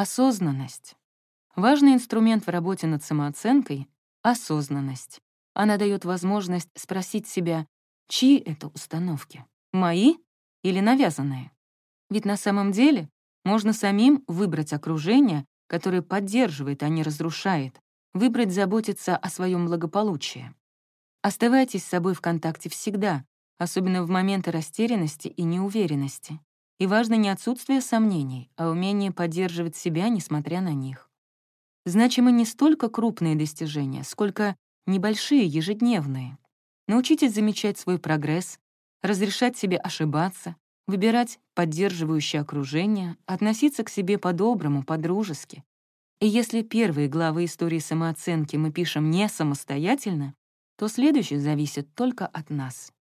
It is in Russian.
Осознанность. Важный инструмент в работе над самооценкой — осознанность. Она дает возможность спросить себя, чьи это установки, мои или навязанные. Ведь на самом деле можно самим выбрать окружение, которое поддерживает, а не разрушает, выбрать заботиться о своем благополучии. Оставайтесь с собой в контакте всегда, особенно в моменты растерянности и неуверенности. И важно не отсутствие сомнений, а умение поддерживать себя, несмотря на них. Значимы не столько крупные достижения, сколько небольшие, ежедневные. Научитесь замечать свой прогресс, разрешать себе ошибаться, выбирать поддерживающее окружение, относиться к себе по-доброму, по-дружески. И если первые главы истории самооценки мы пишем не самостоятельно, то следующие зависят только от нас.